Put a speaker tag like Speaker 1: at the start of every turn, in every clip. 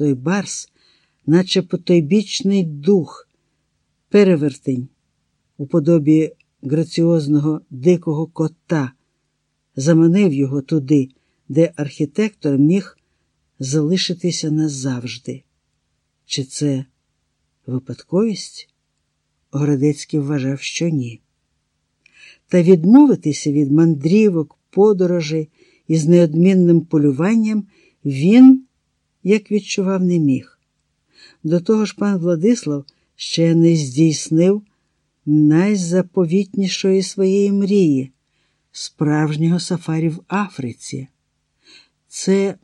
Speaker 1: той барс, наче потойбічний дух, перевертень у подобі граціозного дикого кота, заманив його туди, де архітектор міг залишитися назавжди. Чи це випадковість? Городецький вважав, що ні. Та відмовитися від мандрівок, подорожей із неодмінним полюванням він, як відчував, не міг. До того ж, пан Владислав ще не здійснив найзаповітнішої своєї мрії справжнього сафарі в Африці. Це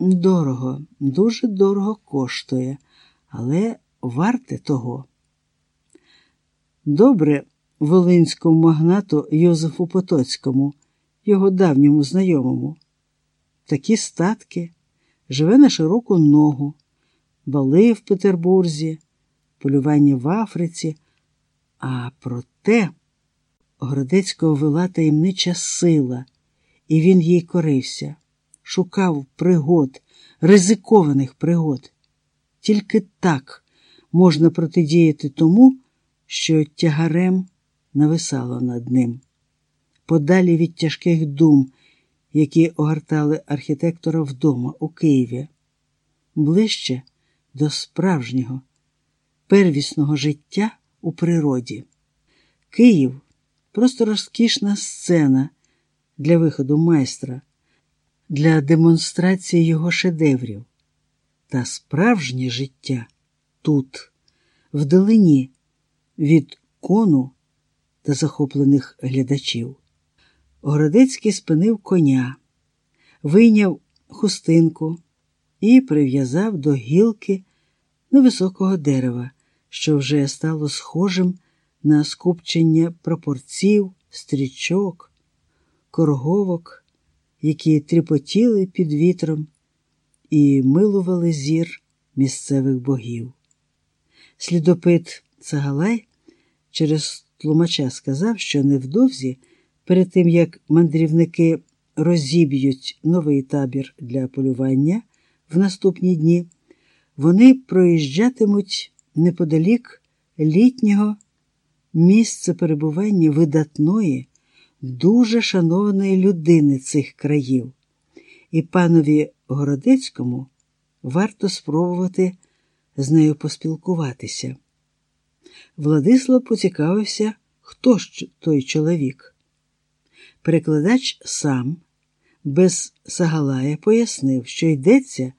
Speaker 1: дорого, дуже дорого коштує, але варте того. Добре волинському магнату Йозефу Потоцькому, його давньому знайомому. Такі статки, живе на широку ногу, бали в Петербурзі, полювання в Африці, а проте Городецького вела таємнича сила, і він їй корився, шукав пригод, ризикованих пригод. Тільки так можна протидіяти тому, що тягарем нависало над ним, подалі від тяжких дум, які огортали архітектора вдома у Києві, ближче до справжнього, первісного життя у природі. Київ просто розкішна сцена для виходу майстра, для демонстрації його шедеврів. Та справжнє життя тут, вдалині, від кону та захоплених глядачів. Городецький спинив коня, вийняв хустинку і прив'язав до гілки невисокого дерева, що вже стало схожим на скупчення пропорців, стрічок, корговок, які тріпотіли під вітром і милували зір місцевих богів. Слідопит Цагалай через тлумача сказав, що невдовзі, перед тим як мандрівники розіб'ють новий табір для полювання в наступні дні, вони проїжджатимуть неподалік літнього місця перебування видатної, дуже шанованої людини цих країв, і панові Городецькому варто спробувати з нею поспілкуватися. Владислав поцікавився, хто ж той чоловік. Перекладач сам, без Сагалая, пояснив, що йдеться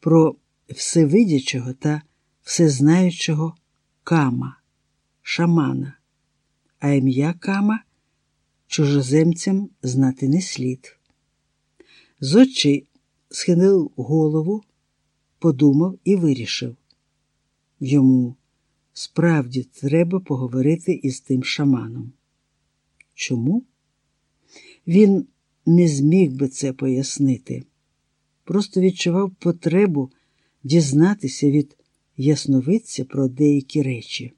Speaker 1: про всевидячого та всезнаючого Кама, шамана, а ім'я Кама чужоземцям знати не слід. Зодчий схилив голову, подумав і вирішив. Йому справді треба поговорити із тим шаманом. Чому? Він не зміг би це пояснити, просто відчував потребу дізнатися від ясновидця про деякі речі.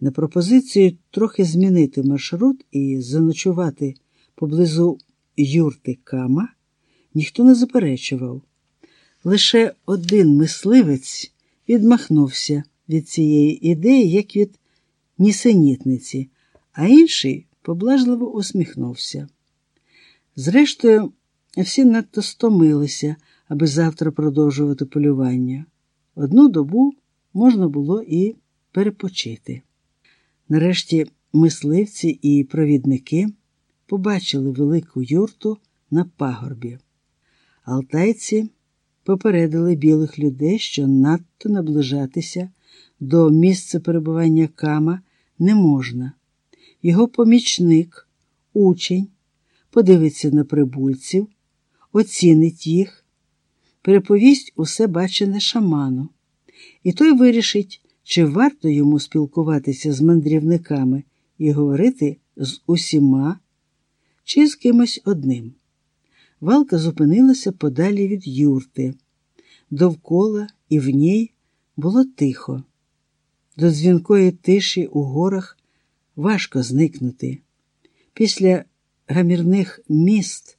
Speaker 1: На пропозицію трохи змінити маршрут і заночувати поблизу юрти Кама ніхто не заперечував. Лише один мисливець відмахнувся від цієї ідеї, як від нісенітниці, а інший поблажливо усміхнувся. Зрештою, всі надто стомилися, аби завтра продовжувати полювання. Одну добу можна було і перепочити. Нарешті мисливці і провідники побачили велику юрту на пагорбі. Алтайці попередили білих людей, що надто наближатися до місця перебування Кама не можна. Його помічник, учень, подивиться на прибульців, оцінить їх, переповість усе бачене шаману, і той вирішить, чи варто йому спілкуватися з мандрівниками і говорити з усіма, чи з кимось одним. Валка зупинилася подалі від юрти. Довкола і в ній було тихо. До дзвінкої тиші у горах важко зникнути. Після гамірних міст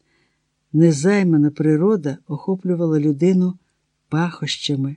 Speaker 1: незаймана природа охоплювала людину пахощами.